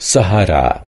sahara